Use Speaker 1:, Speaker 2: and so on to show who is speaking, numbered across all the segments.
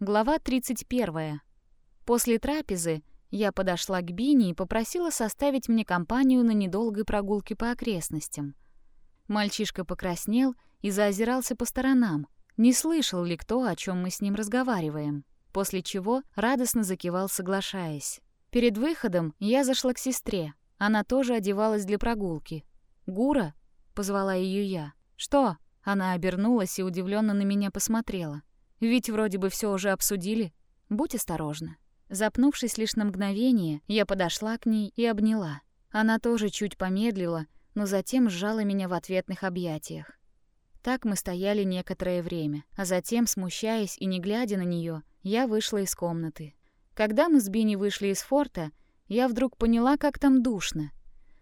Speaker 1: Глава 31. После трапезы я подошла к Бини и попросила составить мне компанию на недолгой прогулке по окрестностям. Мальчишка покраснел и заозирался по сторонам, не слышал ли кто, о чем мы с ним разговариваем, после чего радостно закивал, соглашаясь. Перед выходом я зашла к сестре. Она тоже одевалась для прогулки. «Гура?» — позвала ее я. «Что?» Она обернулась и удивленно на меня посмотрела. «Ведь вроде бы все уже обсудили. Будь осторожна». Запнувшись лишь на мгновение, я подошла к ней и обняла. Она тоже чуть помедлила, но затем сжала меня в ответных объятиях. Так мы стояли некоторое время, а затем, смущаясь и не глядя на нее, я вышла из комнаты. Когда мы с Бини вышли из форта, я вдруг поняла, как там душно.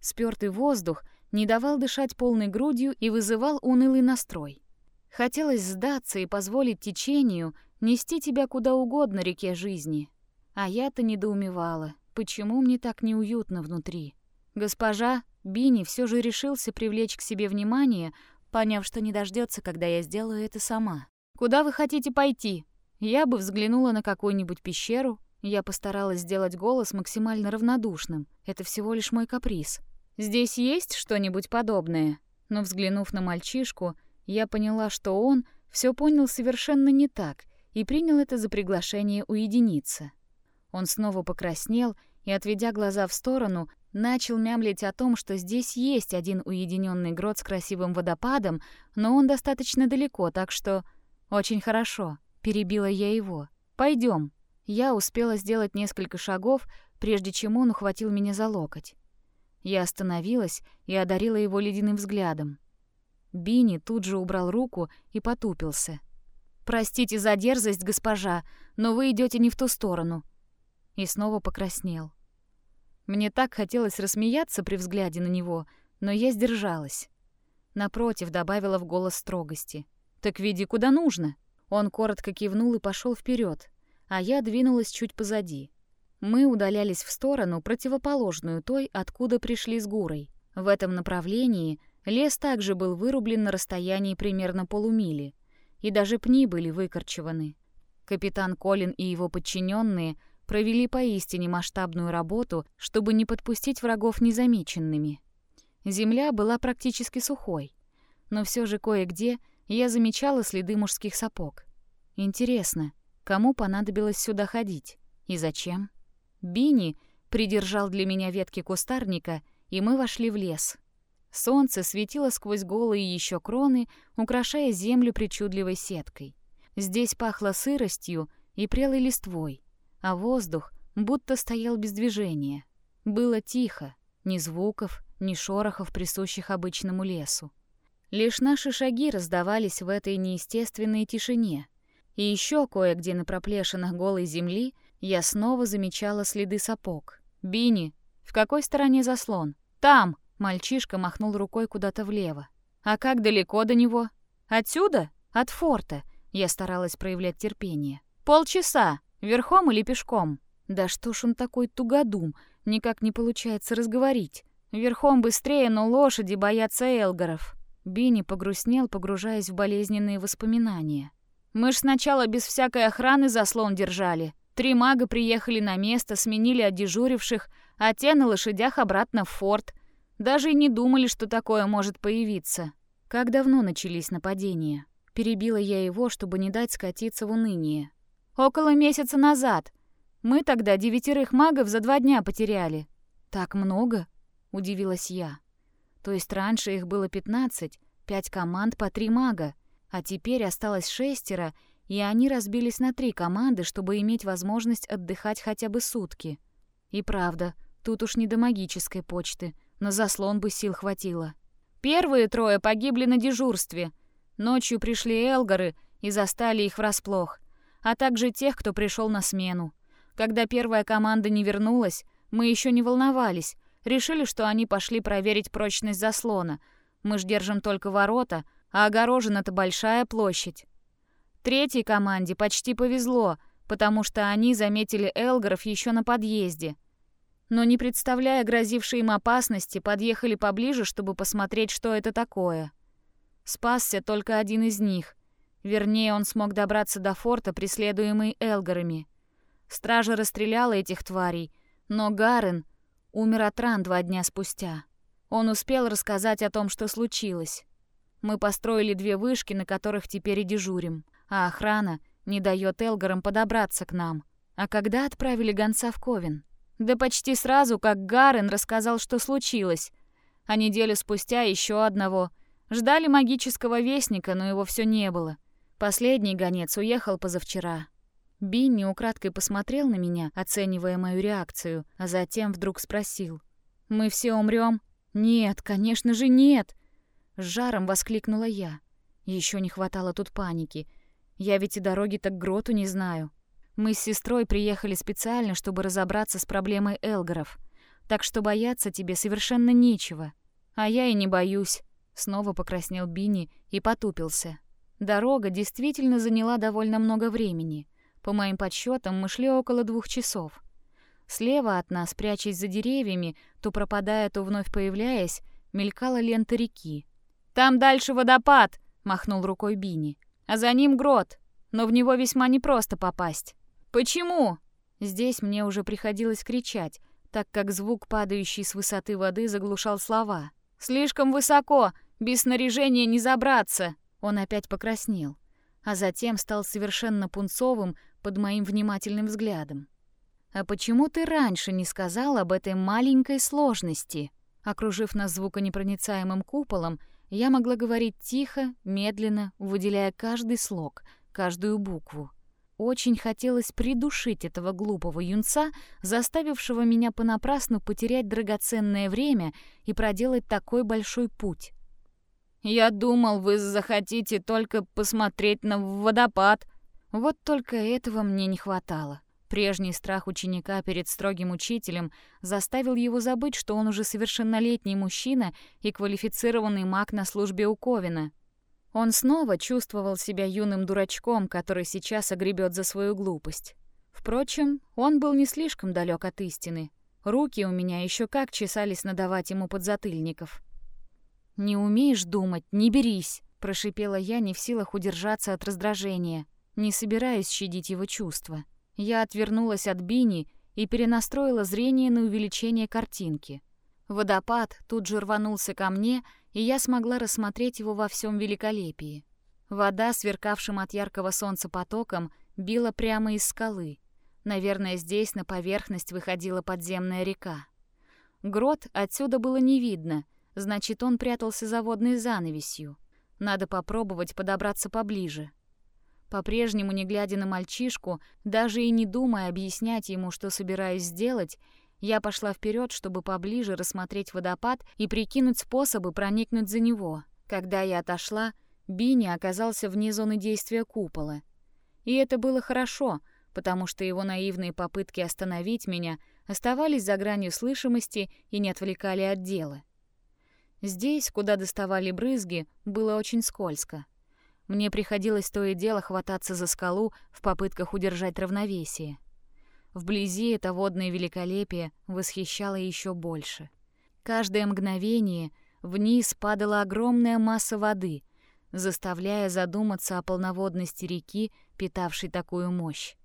Speaker 1: Спёртый воздух не давал дышать полной грудью и вызывал унылый настрой. Хотелось сдаться и позволить течению нести тебя куда угодно реке жизни. А я-то недоумевала, почему мне так неуютно внутри. Госпожа Бини все же решился привлечь к себе внимание, поняв, что не дождется, когда я сделаю это сама. «Куда вы хотите пойти?» Я бы взглянула на какую-нибудь пещеру. Я постаралась сделать голос максимально равнодушным. Это всего лишь мой каприз. «Здесь есть что-нибудь подобное?» Но взглянув на мальчишку, я поняла, что он все понял совершенно не так и принял это за приглашение уединиться. Он снова покраснел и, отведя глаза в сторону, Начал мямлить о том, что здесь есть один уединенный грот с красивым водопадом, но он достаточно далеко, так что... Очень хорошо, перебила я его. Пойдем. Я успела сделать несколько шагов, прежде чем он ухватил меня за локоть. Я остановилась и одарила его ледяным взглядом. Бини тут же убрал руку и потупился. «Простите за дерзость, госпожа, но вы идете не в ту сторону». И снова покраснел. Мне так хотелось рассмеяться при взгляде на него, но я сдержалась. Напротив, добавила в голос строгости. «Так веди куда нужно». Он коротко кивнул и пошел вперед, а я двинулась чуть позади. Мы удалялись в сторону, противоположную той, откуда пришли с Гурой. В этом направлении лес также был вырублен на расстоянии примерно полумили, и даже пни были выкорчеваны. Капитан Колин и его подчиненные провели поистине масштабную работу, чтобы не подпустить врагов незамеченными. Земля была практически сухой, но все же кое-где я замечала следы мужских сапог. Интересно, кому понадобилось сюда ходить и зачем? Бини придержал для меня ветки кустарника, и мы вошли в лес. Солнце светило сквозь голые еще кроны, украшая землю причудливой сеткой. Здесь пахло сыростью и прелой листвой, а воздух будто стоял без движения. Было тихо, ни звуков, ни шорохов, присущих обычному лесу. Лишь наши шаги раздавались в этой неестественной тишине. И еще кое-где на проплешинах голой земли я снова замечала следы сапог. «Бини, в какой стороне заслон?» «Там!» — мальчишка махнул рукой куда-то влево. «А как далеко до него?» «Отсюда? От форта!» Я старалась проявлять терпение. «Полчаса!» Верхом или пешком? Да что ж он такой тугодум, никак не получается разговорить. Верхом быстрее, но лошади боятся элгаров. Бини погрустнел, погружаясь в болезненные воспоминания. Мы ж сначала без всякой охраны заслон держали. Три мага приехали на место, сменили одежуривших, а те на лошадях обратно в форт. Даже и не думали, что такое может появиться. Как давно начались нападения? Перебила я его, чтобы не дать скатиться в уныние. Около месяца назад. Мы тогда девятерых магов за два дня потеряли. Так много? Удивилась я. То есть раньше их было пятнадцать, пять команд по три мага, а теперь осталось шестеро, и они разбились на три команды, чтобы иметь возможность отдыхать хотя бы сутки. И правда, тут уж не до магической почты, на заслон бы сил хватило. Первые трое погибли на дежурстве. Ночью пришли элгары и застали их врасплох а также тех, кто пришел на смену. Когда первая команда не вернулась, мы еще не волновались, решили, что они пошли проверить прочность заслона. Мы ж держим только ворота, а огорожена-то большая площадь. Третьей команде почти повезло, потому что они заметили Элгаров еще на подъезде. Но не представляя грозившей им опасности, подъехали поближе, чтобы посмотреть, что это такое. Спасся только один из них. Вернее, он смог добраться до форта, преследуемый Элгарами. Стража расстреляла этих тварей, но Гарен умер от ран два дня спустя. Он успел рассказать о том, что случилось. Мы построили две вышки, на которых теперь и дежурим, а охрана не дает Элгарам подобраться к нам. А когда отправили гонца в Ковен? Да почти сразу, как Гарен рассказал, что случилось. А неделю спустя еще одного. Ждали магического вестника, но его все не было. Последний гонец уехал позавчера. Бинни украдкой посмотрел на меня, оценивая мою реакцию, а затем вдруг спросил. «Мы все умрем? «Нет, конечно же нет!» С жаром воскликнула я. Еще не хватало тут паники. Я ведь и дороги-то к гроту не знаю. Мы с сестрой приехали специально, чтобы разобраться с проблемой Элгаров. Так что бояться тебе совершенно нечего. А я и не боюсь. Снова покраснел Бини и потупился. Дорога действительно заняла довольно много времени. По моим подсчетам, мы шли около двух часов. Слева от нас, прячась за деревьями, то пропадая, то вновь появляясь, мелькала лента реки. «Там дальше водопад!» — махнул рукой Бини. «А за ним грот, но в него весьма непросто попасть». «Почему?» Здесь мне уже приходилось кричать, так как звук, падающий с высоты воды, заглушал слова. «Слишком высоко! Без снаряжения не забраться!» Он опять покраснел, а затем стал совершенно пунцовым под моим внимательным взглядом. «А почему ты раньше не сказал об этой маленькой сложности?» Окружив нас звуконепроницаемым куполом, я могла говорить тихо, медленно, выделяя каждый слог, каждую букву. Очень хотелось придушить этого глупого юнца, заставившего меня понапрасну потерять драгоценное время и проделать такой большой путь. «Я думал, вы захотите только посмотреть на водопад». Вот только этого мне не хватало. Прежний страх ученика перед строгим учителем заставил его забыть, что он уже совершеннолетний мужчина и квалифицированный маг на службе у Ковина. Он снова чувствовал себя юным дурачком, который сейчас огребет за свою глупость. Впрочем, он был не слишком далек от истины. Руки у меня еще как чесались надавать ему подзатыльников. «Не умеешь думать, не берись», — прошипела я, не в силах удержаться от раздражения, не собираясь щадить его чувства. Я отвернулась от Бини и перенастроила зрение на увеличение картинки. Водопад тут же рванулся ко мне, и я смогла рассмотреть его во всем великолепии. Вода, сверкавшим от яркого солнца потоком, била прямо из скалы. Наверное, здесь на поверхность выходила подземная река. Грот отсюда было не видно, значит, он прятался за водной занавесью. Надо попробовать подобраться поближе. По-прежнему, не глядя на мальчишку, даже и не думая объяснять ему, что собираюсь сделать, я пошла вперед, чтобы поближе рассмотреть водопад и прикинуть способы проникнуть за него. Когда я отошла, Бини оказался вне зоны действия купола. И это было хорошо, потому что его наивные попытки остановить меня оставались за гранью слышимости и не отвлекали от дела. Здесь, куда доставали брызги, было очень скользко. Мне приходилось то и дело хвататься за скалу в попытках удержать равновесие. Вблизи это водное великолепие восхищало еще больше. Каждое мгновение вниз падала огромная масса воды, заставляя задуматься о полноводности реки, питавшей такую мощь.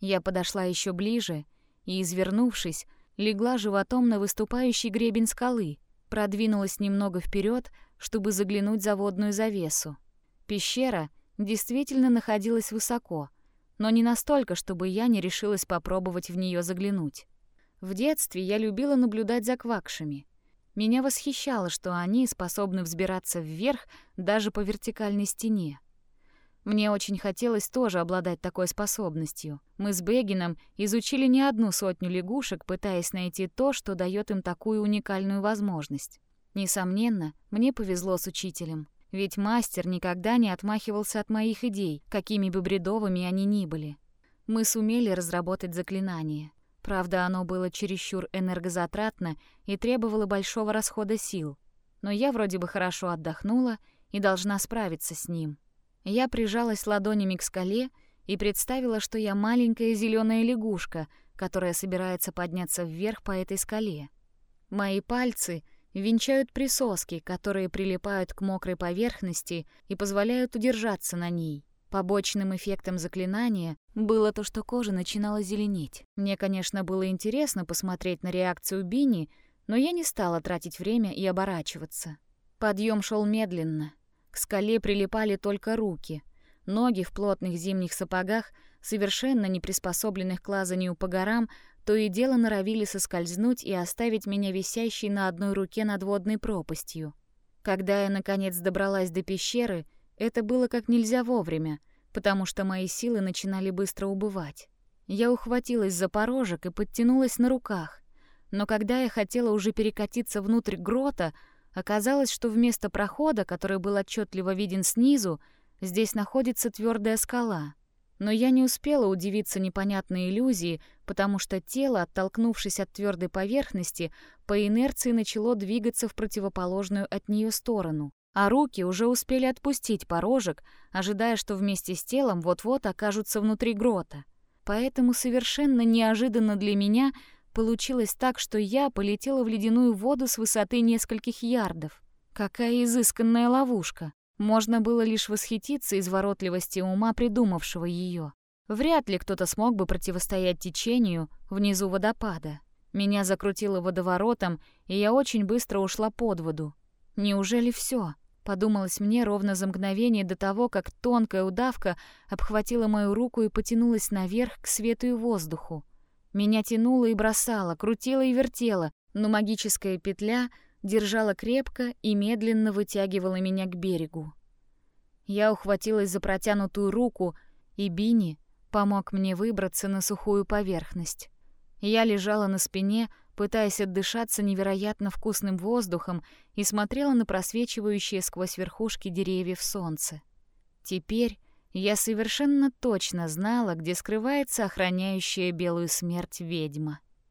Speaker 1: Я подошла еще ближе и, извернувшись, легла животом на выступающий гребень скалы, продвинулась немного вперед, чтобы заглянуть за водную завесу. Пещера действительно находилась высоко, но не настолько, чтобы я не решилась попробовать в нее заглянуть. В детстве я любила наблюдать за квакшами. Меня восхищало, что они способны взбираться вверх даже по вертикальной стене. Мне очень хотелось тоже обладать такой способностью. Мы с Бегином изучили не одну сотню лягушек, пытаясь найти то, что дает им такую уникальную возможность. Несомненно, мне повезло с учителем. Ведь мастер никогда не отмахивался от моих идей, какими бы бредовыми они ни были. Мы сумели разработать заклинание. Правда, оно было чересчур энергозатратно и требовало большого расхода сил. Но я вроде бы хорошо отдохнула и должна справиться с ним. Я прижалась ладонями к скале и представила, что я маленькая зеленая лягушка, которая собирается подняться вверх по этой скале. Мои пальцы венчают присоски, которые прилипают к мокрой поверхности и позволяют удержаться на ней. Побочным эффектом заклинания было то, что кожа начинала зеленеть. Мне, конечно, было интересно посмотреть на реакцию Бини, но я не стала тратить время и оборачиваться. Подъем шел медленно. К скале прилипали только руки. Ноги в плотных зимних сапогах, совершенно не приспособленных к лазанию по горам, то и дело норовили соскользнуть и оставить меня висящей на одной руке над водной пропастью. Когда я, наконец, добралась до пещеры, это было как нельзя вовремя, потому что мои силы начинали быстро убывать. Я ухватилась за порожек и подтянулась на руках. Но когда я хотела уже перекатиться внутрь грота, оказалось, что вместо прохода, который был отчетливо виден снизу, здесь находится твердая скала. Но я не успела удивиться непонятной иллюзии, потому что тело, оттолкнувшись от твердой поверхности, по инерции начало двигаться в противоположную от нее сторону а руки уже успели отпустить порожек, ожидая, что вместе с телом вот-вот окажутся внутри грота. Поэтому совершенно неожиданно для меня получилось так, что я полетела в ледяную воду с высоты нескольких ярдов. Какая изысканная ловушка! Можно было лишь восхититься изворотливости ума, придумавшего ее. Вряд ли кто-то смог бы противостоять течению внизу водопада. Меня закрутило водоворотом, и я очень быстро ушла под воду. Неужели все? Подумалось мне ровно за мгновение до того, как тонкая удавка обхватила мою руку и потянулась наверх к свету и воздуху. Меня тянуло и бросало, крутило и вертело, но магическая петля держала крепко и медленно вытягивала меня к берегу. Я ухватилась за протянутую руку, и Бини помог мне выбраться на сухую поверхность. Я лежала на спине, пытаясь отдышаться невероятно вкусным воздухом и смотрела на просвечивающее сквозь верхушки деревьев солнце. Теперь я совершенно точно знала, где скрывается охраняющая белую смерть ведьма.